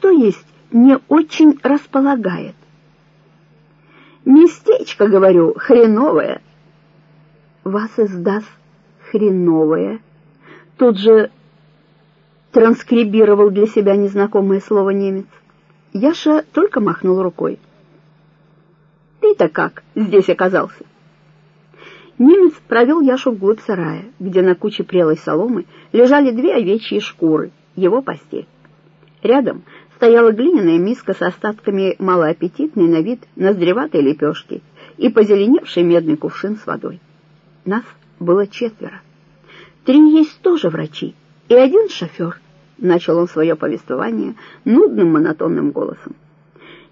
что есть не очень располагает. Местечко, говорю, хреновое. Вас издаст хреновое. Тут же транскрибировал для себя незнакомое слово немец. Яша только махнул рукой. «Ты-то как здесь оказался?» Немец провел Яшу вглубь сарая, где на куче прелой соломы лежали две овечьи шкуры, его постель. Рядом стояла глиняная миска с остатками малоаппетитной на вид ноздреватой лепешки и позеленевший медный кувшин с водой. Нас было четверо. Три есть тоже врачи и один шофер, начал он свое повествование нудным монотонным голосом.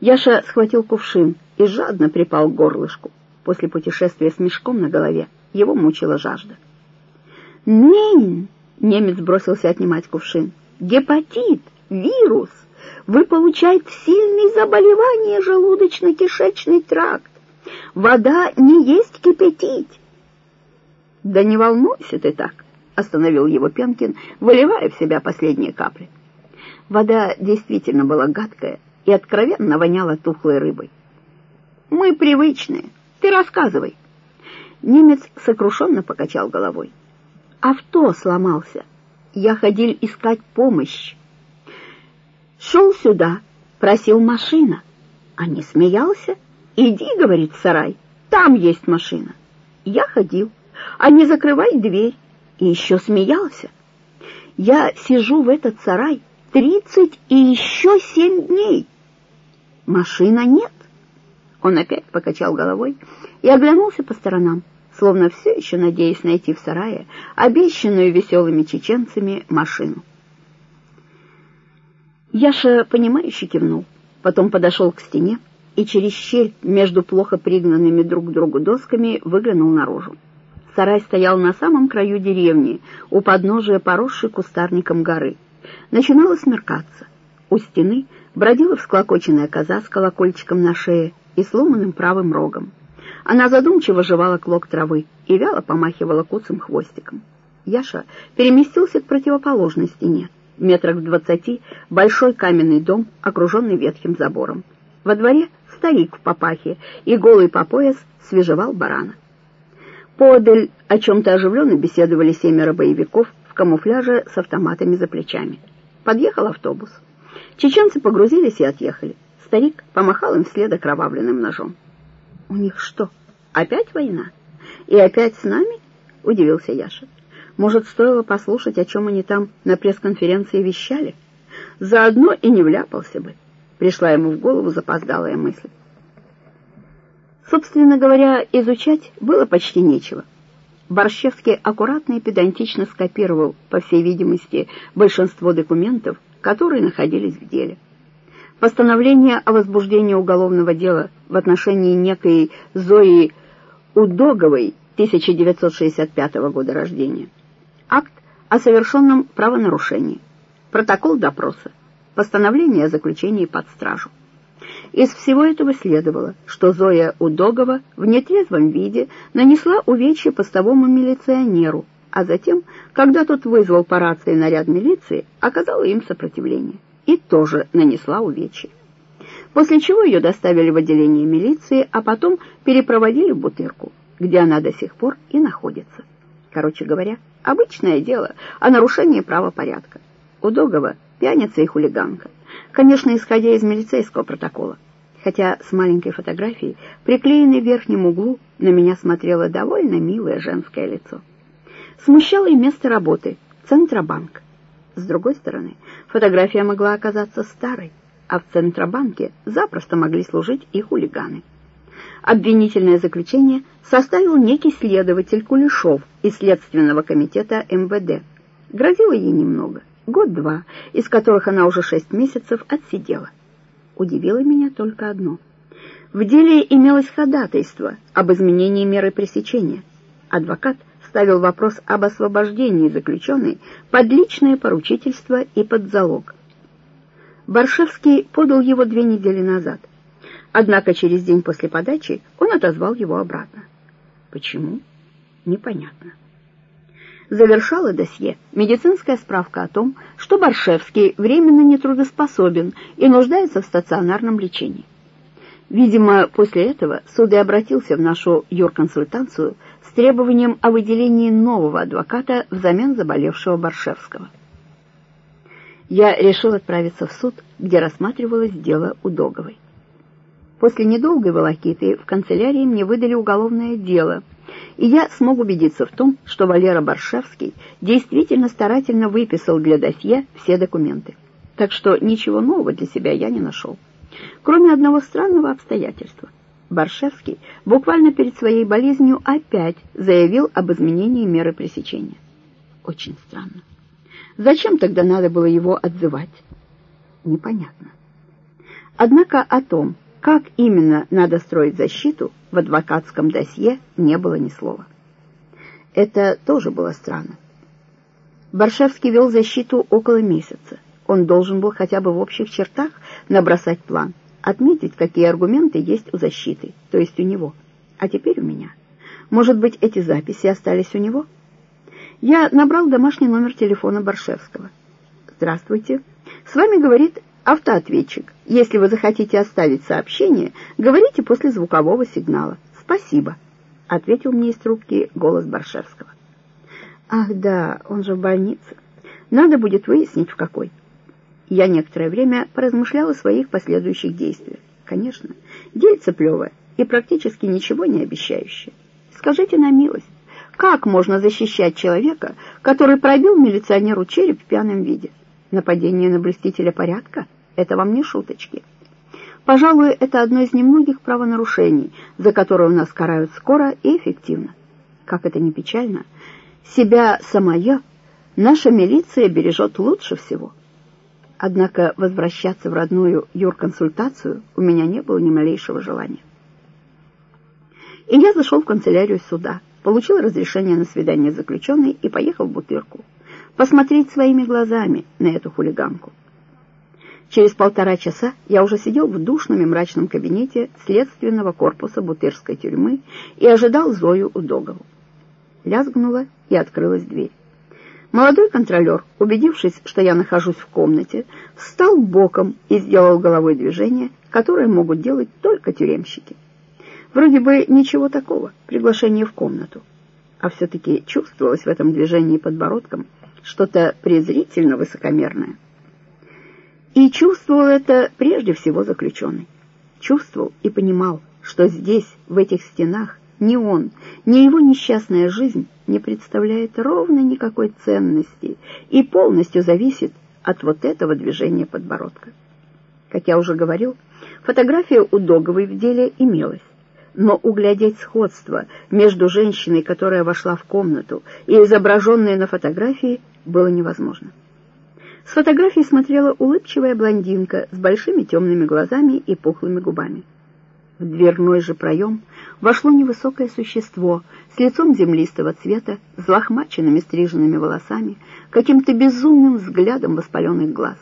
Яша схватил кувшин и жадно припал к горлышку. После путешествия с мешком на голове его мучила жажда. «Нин!» — немец бросился отнимать кувшин. «Гепатит! Вирус! Вы получаете сильные заболевания желудочно-кишечный тракт! Вода не есть кипятить!» «Да не волнуйся ты так!» — остановил его Пенкин, выливая в себя последние капли. Вода действительно была гадкая и откровенно воняла тухлой рыбой. «Мы привычные. Ты рассказывай». Немец сокрушенно покачал головой. «Авто сломался. Я ходил искать помощь. Шел сюда, просил машина. А не смеялся? Иди, говорит, сарай, там есть машина. Я ходил, а не закрывай дверь. И еще смеялся. Я сижу в этот сарай тридцать и еще семь дней. Машина нет. Он опять покачал головой и оглянулся по сторонам, словно все еще надеясь найти в сарае обещанную веселыми чеченцами машину. Яша, понимающе кивнул, потом подошел к стене и через щель между плохо пригнанными друг к другу досками выглянул наружу. Сарай стоял на самом краю деревни, у подножия поросшей кустарником горы. Начинало смеркаться. У стены бродила всклокоченная коза с колокольчиком на шее и сломанным правым рогом. Она задумчиво жевала клок травы и вяло помахивала куцым хвостиком. Яша переместился к противоположной стене. Метрах в двадцати большой каменный дом, окруженный ветхим забором. Во дворе старик в папахе и голый по пояс свежевал барана. Подаль о чем-то оживленно беседовали семеро боевиков в камуфляже с автоматами за плечами. Подъехал автобус. Чеченцы погрузились и отъехали. Старик помахал им вслед окровавленным ножом. «У них что, опять война? И опять с нами?» — удивился Яша. «Может, стоило послушать, о чем они там на пресс-конференции вещали? Заодно и не вляпался бы». Пришла ему в голову запоздалая мысль. Собственно говоря, изучать было почти нечего. Борщевский аккуратно и педантично скопировал, по всей видимости, большинство документов, которые находились в деле. Постановление о возбуждении уголовного дела в отношении некой Зои Удоговой 1965 года рождения. Акт о совершенном правонарушении. Протокол допроса. Постановление о заключении под стражу. Из всего этого следовало, что Зоя Удогова в нетрезвом виде нанесла увечье постовому милиционеру, а затем, когда тот вызвал по рации наряд милиции, оказала им сопротивление и тоже нанесла увечья. После чего ее доставили в отделение милиции, а потом перепроводили в Бутырку, где она до сих пор и находится. Короче говоря, обычное дело о нарушении правопорядка. Удогова пьяница и хулиганка. Конечно, исходя из милицейского протокола. Хотя с маленькой фотографией, приклеенной в верхнем углу, на меня смотрело довольно милое женское лицо. Смущало и место работы — Центробанк. С другой стороны, фотография могла оказаться старой, а в Центробанке запросто могли служить и хулиганы. Обвинительное заключение составил некий следователь Кулешов из Следственного комитета МВД. Грозило ей немного, год-два, из которых она уже шесть месяцев отсидела. Удивило меня только одно. В деле имелось ходатайство об изменении меры пресечения. Адвокат ставил вопрос об освобождении заключенной под личное поручительство и под залог. Баршевский подал его две недели назад. Однако через день после подачи он отозвал его обратно. Почему? Непонятно. Завершала досье медицинская справка о том, что Баршевский временно нетрудоспособен и нуждается в стационарном лечении. Видимо, после этого суд и обратился в нашу юрконсультацию с требованием о выделении нового адвоката взамен заболевшего Баршевского. Я решил отправиться в суд, где рассматривалось дело Удоговой. После недолгой волокиты в канцелярии мне выдали уголовное дело, и я смог убедиться в том, что Валера Баршевский действительно старательно выписал для досье все документы. Так что ничего нового для себя я не нашел. Кроме одного странного обстоятельства. Баршевский буквально перед своей болезнью опять заявил об изменении меры пресечения. Очень странно. Зачем тогда надо было его отзывать? Непонятно. Однако о том, как именно надо строить защиту, в адвокатском досье не было ни слова. Это тоже было странно. Баршевский вел защиту около месяца. Он должен был хотя бы в общих чертах набросать план, отметить, какие аргументы есть у защиты, то есть у него. А теперь у меня. Может быть, эти записи остались у него? Я набрал домашний номер телефона Баршевского. «Здравствуйте. С вами говорит автоответчик. Если вы захотите оставить сообщение, говорите после звукового сигнала. Спасибо», — ответил мне из трубки голос Баршевского. «Ах да, он же в больнице. Надо будет выяснить, в какой». Я некоторое время поразмышляла о своих последующих действиях. Конечно, дельце плевое и практически ничего не обещающее. Скажите на милость, как можно защищать человека, который пробил милиционеру череп в пьяном виде? Нападение на блюстителя порядка — это вам не шуточки. Пожалуй, это одно из немногих правонарушений, за которое у нас карают скоро и эффективно. Как это ни печально, себя самое наша милиция бережет лучше всего. Однако возвращаться в родную юрконсультацию у меня не было ни малейшего желания. И я зашел в канцелярию суда, получил разрешение на свидание заключенной и поехал в Бутырку, посмотреть своими глазами на эту хулиганку. Через полтора часа я уже сидел в душном и мрачном кабинете следственного корпуса Бутырской тюрьмы и ожидал Зою Удогову. Лязгнула и открылась дверь. Молодой контролер, убедившись, что я нахожусь в комнате, встал боком и сделал головой движение, которое могут делать только тюремщики. Вроде бы ничего такого, приглашение в комнату. А все-таки чувствовалось в этом движении подбородком что-то презрительно высокомерное. И чувствовал это прежде всего заключенный. Чувствовал и понимал, что здесь, в этих стенах, ни он, ни его несчастная жизнь не представляет ровно никакой ценности и полностью зависит от вот этого движения подбородка. Как я уже говорил, фотография у Договой в деле имелась, но углядеть сходство между женщиной, которая вошла в комнату, и изображенной на фотографии было невозможно. С фотографии смотрела улыбчивая блондинка с большими темными глазами и пухлыми губами. В дверной же проем вошло невысокое существо с лицом землистого цвета, с лохмаченными стриженными волосами, каким-то безумным взглядом воспаленных глаз.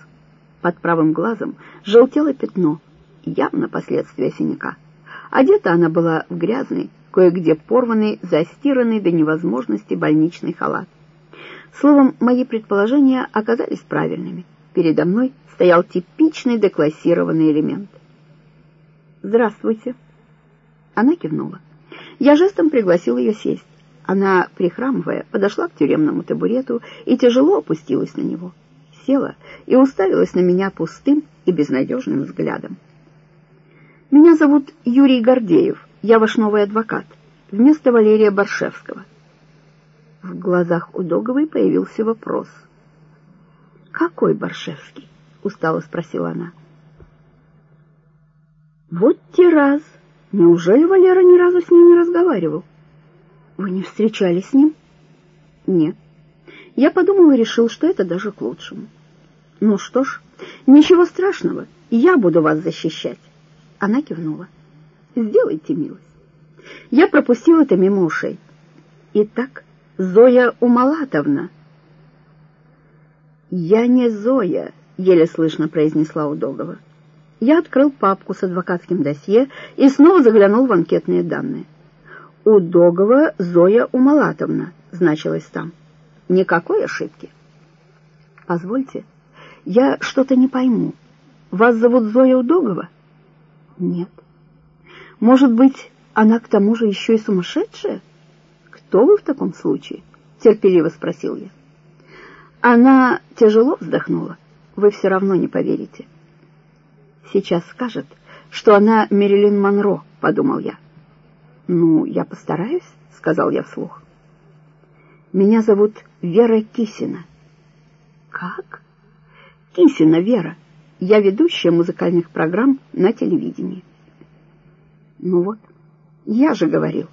Под правым глазом желтело пятно, явно последствия синяка. Одета она была в грязный, кое-где порванный, застиранный до невозможности больничный халат. Словом, мои предположения оказались правильными. Передо мной стоял типичный деклассированный элемент. «Здравствуйте». Она кивнула. Я жестом пригласил ее сесть. Она, прихрамывая, подошла к тюремному табурету и тяжело опустилась на него. Села и уставилась на меня пустым и безнадежным взглядом. «Меня зовут Юрий Гордеев, я ваш новый адвокат, вместо Валерия Баршевского». В глазах у Договой появился вопрос. «Какой Баршевский?» — устало спросила она. «Вот те раз! Неужели Валера ни разу с ним не разговаривал? Вы не встречались с ним?» «Нет. Я подумал и решил, что это даже к лучшему. Ну что ж, ничего страшного, я буду вас защищать». Она кивнула. «Сделайте милость». Я пропустил это мимо ушей. Итак, Зоя Умалатовна. «Я не Зоя», — еле слышно произнесла Удогова. Я открыл папку с адвокатским досье и снова заглянул в анкетные данные. «Удогова Зоя Умалатовна», — значилось там. Никакой ошибки. Позвольте, я что-то не пойму. Вас зовут Зоя Удогова? Нет. Может быть, она к тому же еще и сумасшедшая? Кто вы в таком случае? Терпеливо спросил я. Она тяжело вздохнула. Вы все равно не поверите. Сейчас скажет, что она Мерилин Монро, подумал я. Ну, я постараюсь, сказал я вслух. Меня зовут Вера Кисина. Как? Кисина Вера. Я ведущая музыкальных программ на телевидении. Ну вот, я же говорил.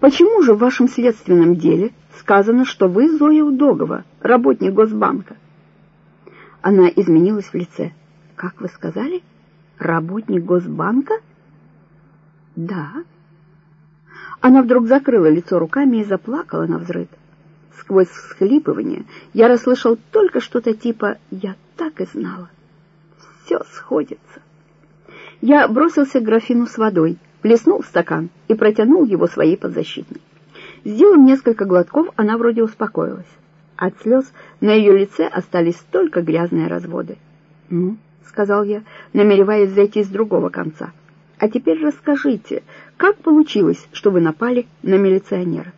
Почему же в вашем следственном деле сказано, что вы Зоя Удогова, работник Госбанка? Она изменилась в лице. Как вы сказали? Работник Госбанка? Да. Она вдруг закрыла лицо руками и заплакала на взрыв. Сквозь всхлипывание я расслышал только что-то типа «я так и знала». Все сходится. Я бросился к графину с водой, плеснул в стакан и протянул его своей подзащитной. Сделав несколько глотков, она вроде успокоилась. От слез на ее лице остались только грязные разводы. «Ну», — сказал я, намереваясь зайти с другого конца, — «а теперь расскажите, как получилось, что вы напали на милиционера?»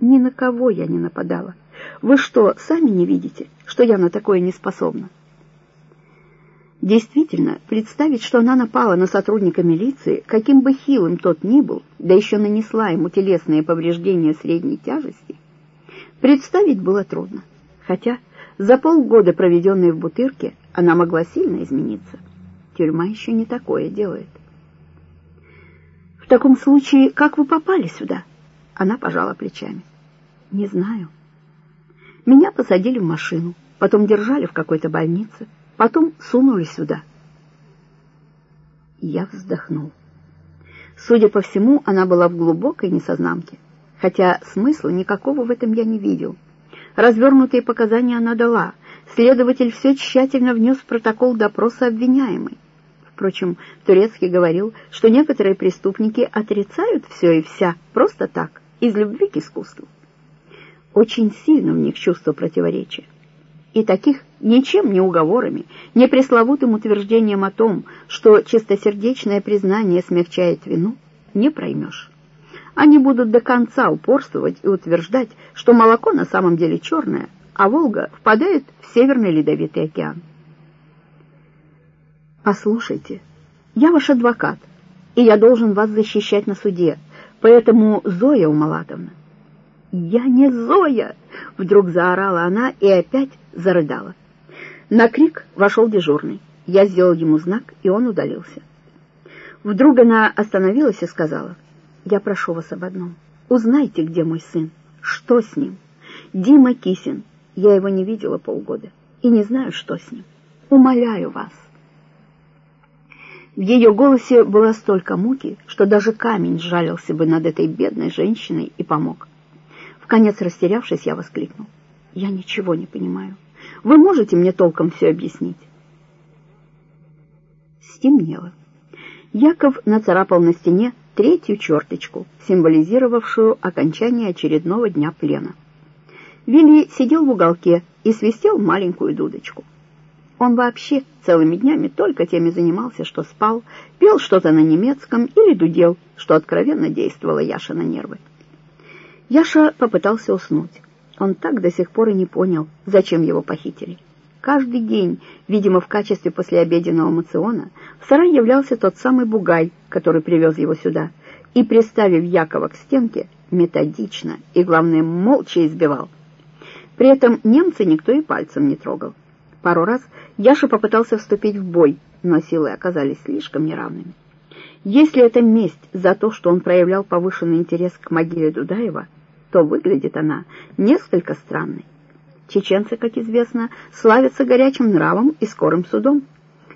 «Ни на кого я не нападала. Вы что, сами не видите, что я на такое не способна?» Действительно, представить, что она напала на сотрудника милиции, каким бы хилым тот ни был, да еще нанесла ему телесные повреждения средней тяжести, представить было трудно. Хотя за полгода, проведенные в Бутырке, она могла сильно измениться. Тюрьма еще не такое делает. «В таком случае, как вы попали сюда?» Она пожала плечами. «Не знаю. Меня посадили в машину, потом держали в какой-то больнице, Потом сунули сюда. Я вздохнул. Судя по всему, она была в глубокой несознанке, хотя смысла никакого в этом я не видел. Развернутые показания она дала. Следователь все тщательно внес в протокол допроса обвиняемой. Впрочем, Турецкий говорил, что некоторые преступники отрицают все и вся просто так, из любви к искусству. Очень сильно в них чувство противоречия и таких ничем не уговорами, не пресловутым утверждением о том, что чистосердечное признание смягчает вину, не проймешь. Они будут до конца упорствовать и утверждать, что молоко на самом деле черное, а Волга впадает в Северный Ледовитый океан. Послушайте, я ваш адвокат, и я должен вас защищать на суде, поэтому, Зоя Умалатовна, «Я не Зоя!» — вдруг заорала она и опять зарыдала. На крик вошел дежурный. Я сделал ему знак, и он удалился. Вдруг она остановилась и сказала, «Я прошу вас об одном. Узнайте, где мой сын. Что с ним? Дима Кисин. Я его не видела полгода и не знаю, что с ним. Умоляю вас». В ее голосе было столько муки, что даже камень сжалился бы над этой бедной женщиной и помог. В конец растерявшись, я воскликнул. «Я ничего не понимаю. Вы можете мне толком все объяснить?» Стемнело. Яков нацарапал на стене третью черточку, символизировавшую окончание очередного дня плена. Вилли сидел в уголке и свистел маленькую дудочку. Он вообще целыми днями только теми занимался, что спал, пел что-то на немецком или дудел, что откровенно действовало Яша на нервы. Яша попытался уснуть. Он так до сих пор и не понял, зачем его похитили. Каждый день, видимо, в качестве послеобеденного мациона, в сарай являлся тот самый бугай, который привез его сюда, и, приставив Якова к стенке, методично и, главное, молча избивал. При этом немца никто и пальцем не трогал. Пару раз Яша попытался вступить в бой, но силы оказались слишком неравными. Если это месть за то, что он проявлял повышенный интерес к могиле Дудаева, то выглядит она несколько странной. Чеченцы, как известно, славятся горячим нравом и скорым судом.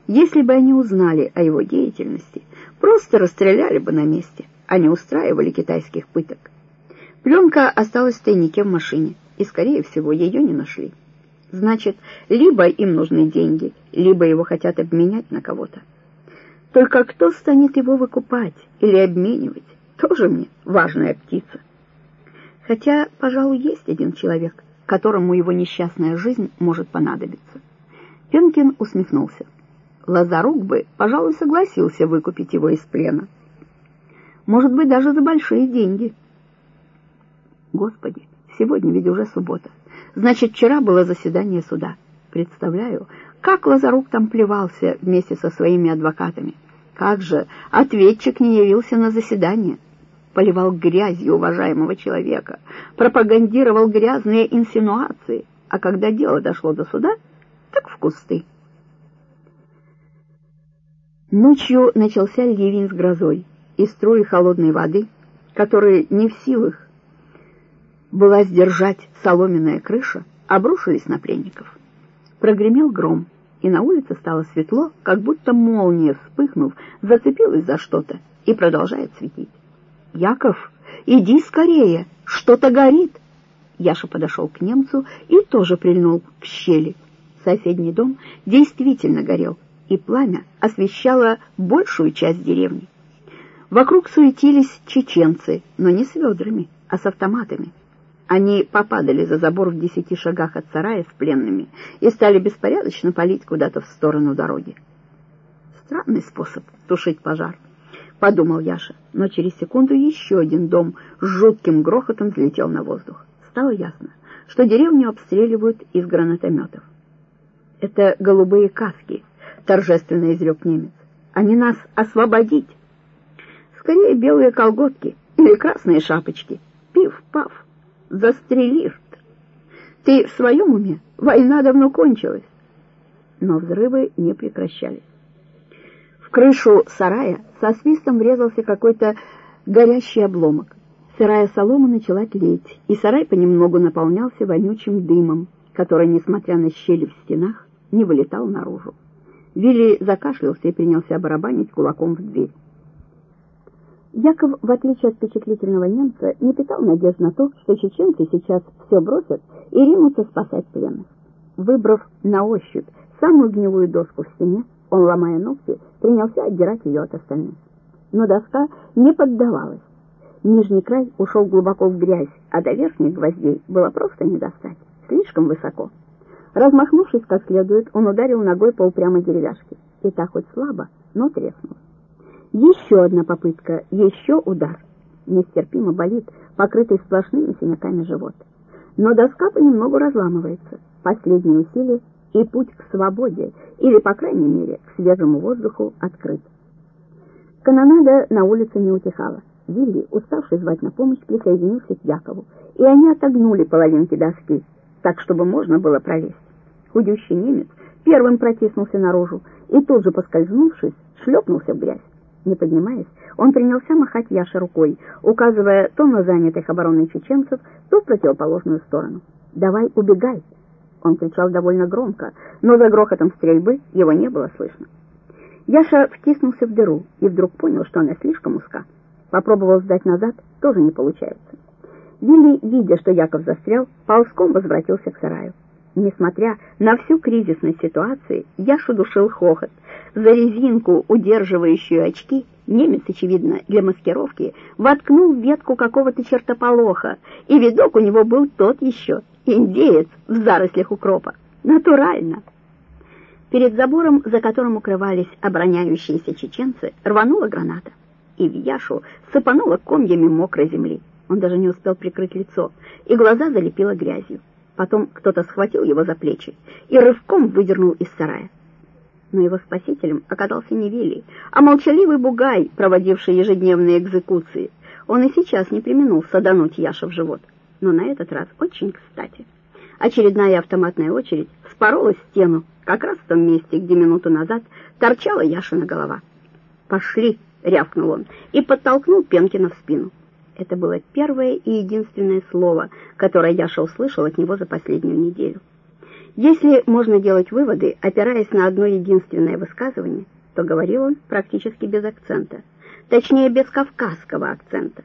Если бы они узнали о его деятельности, просто расстреляли бы на месте, а не устраивали китайских пыток. Пленка осталась в тайнике в машине, и, скорее всего, ее не нашли. Значит, либо им нужны деньги, либо его хотят обменять на кого-то. Только кто станет его выкупать или обменивать, тоже мне важная птица. Хотя, пожалуй, есть один человек, которому его несчастная жизнь может понадобиться. Пенкин усмехнулся. Лазарук бы, пожалуй, согласился выкупить его из плена. Может быть, даже за большие деньги. Господи, сегодня ведь уже суббота. Значит, вчера было заседание суда. Представляю, как Лазарук там плевался вместе со своими адвокатами. Как же ответчик не явился на заседание? Поливал грязью уважаемого человека, пропагандировал грязные инсинуации, а когда дело дошло до суда, так в кусты. Ночью начался ливень с грозой, и струи холодной воды, которые не в силах была сдержать соломенная крыша, обрушились на пленников. Прогремел гром, и на улице стало светло, как будто молния, вспыхнув, зацепилась за что-то и продолжает светить. «Яков, иди скорее, что-то горит!» Яша подошел к немцу и тоже прильнул к щели. Соседний дом действительно горел, и пламя освещало большую часть деревни. Вокруг суетились чеченцы, но не с ведрами, а с автоматами. Они попадали за забор в десяти шагах от сарая с пленными и стали беспорядочно палить куда-то в сторону дороги. Странный способ тушить пожар, подумал Яша, но через секунду еще один дом с жутким грохотом взлетел на воздух. Стало ясно, что деревню обстреливают из гранатометов. «Это голубые каски», — торжественно изрек немец. «Они нас освободить!» «Скорее белые колготки или красные шапочки. Пив-паф!» застрелишь. Ты в своем уме? Война давно кончилась. Но взрывы не прекращались. В крышу сарая со свистом врезался какой-то горящий обломок. Сырая солома начала тлеть, и сарай понемногу наполнялся вонючим дымом, который, несмотря на щели в стенах, не вылетал наружу. Вилли закашлялся и принялся барабанить кулаком в дверь. Яков, в отличие от впечатлительного немца, не питал надежд на то, что чеченцы сейчас все бросят и ринутся спасать пленных. Выбрав на ощупь самую гнилую доску в стене, он, ломая ногти, принялся отдирать ее от остальных. Но доска не поддавалась. Нижний край ушел глубоко в грязь, а до верхних гвоздей было просто не достать, слишком высоко. Размахнувшись как следует, он ударил ногой по упрямой деревяшке, и так хоть слабо, но треснула. Еще одна попытка, еще удар. Нестерпимо болит, покрытый сплошными синяками живот. Но доска понемногу разламывается. Последние усилия и путь к свободе, или, по крайней мере, к свежему воздуху открыт. Канонада на улице не утихала. Вилли, уставший звать на помощь, присоединился к Якову, и они отогнули половинки доски, так, чтобы можно было пролезть. Худющий немец первым протиснулся наружу и тут же, поскользнувшись, шлепнулся в грязь. Не поднимаясь, он принялся махать Яше рукой, указывая то на занятых обороной чеченцев, то в противоположную сторону. «Давай, убегай!» Он кричал довольно громко, но за грохотом стрельбы его не было слышно. Яша втиснулся в дыру и вдруг понял, что она слишком узка. Попробовал сдать назад, тоже не получается. Вилли, видя, что Яков застрял, ползком возвратился к сараю. Несмотря на всю кризисность ситуации, Яшу душил хохот. За резинку, удерживающую очки, немец, очевидно, для маскировки, воткнул ветку какого-то чертополоха, и видок у него был тот еще, индеец в зарослях укропа. Натурально! Перед забором, за которым укрывались обороняющиеся чеченцы, рванула граната, и в Яшу сыпанула комьями мокрой земли. Он даже не успел прикрыть лицо, и глаза залепило грязью. Потом кто-то схватил его за плечи и рывком выдернул из сарая. Но его спасителем оказался не Вилли, а молчаливый бугай, проводивший ежедневные экзекуции. Он и сейчас не применул садануть Яша в живот, но на этот раз очень кстати. Очередная автоматная очередь вспорола стену, как раз в том месте, где минуту назад торчала Яшина голова. «Пошли!» — рявкнул он и подтолкнул Пенкина в спину. Это было первое и единственное слово, которое Яша услышал от него за последнюю неделю. Если можно делать выводы, опираясь на одно единственное высказывание, то говорил он практически без акцента, точнее без кавказского акцента.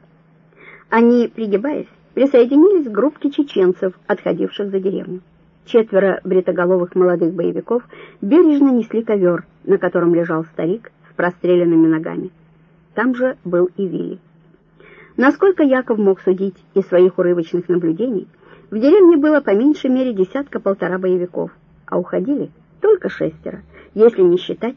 Они, пригибаясь, присоединились к группке чеченцев, отходивших за деревню. Четверо бритоголовых молодых боевиков бережно несли ковер, на котором лежал старик с простреленными ногами. Там же был и Вилли. Насколько Яков мог судить из своих урывочных наблюдений, в деревне было по меньшей мере десятка-полтора боевиков, а уходили только шестеро, если не считать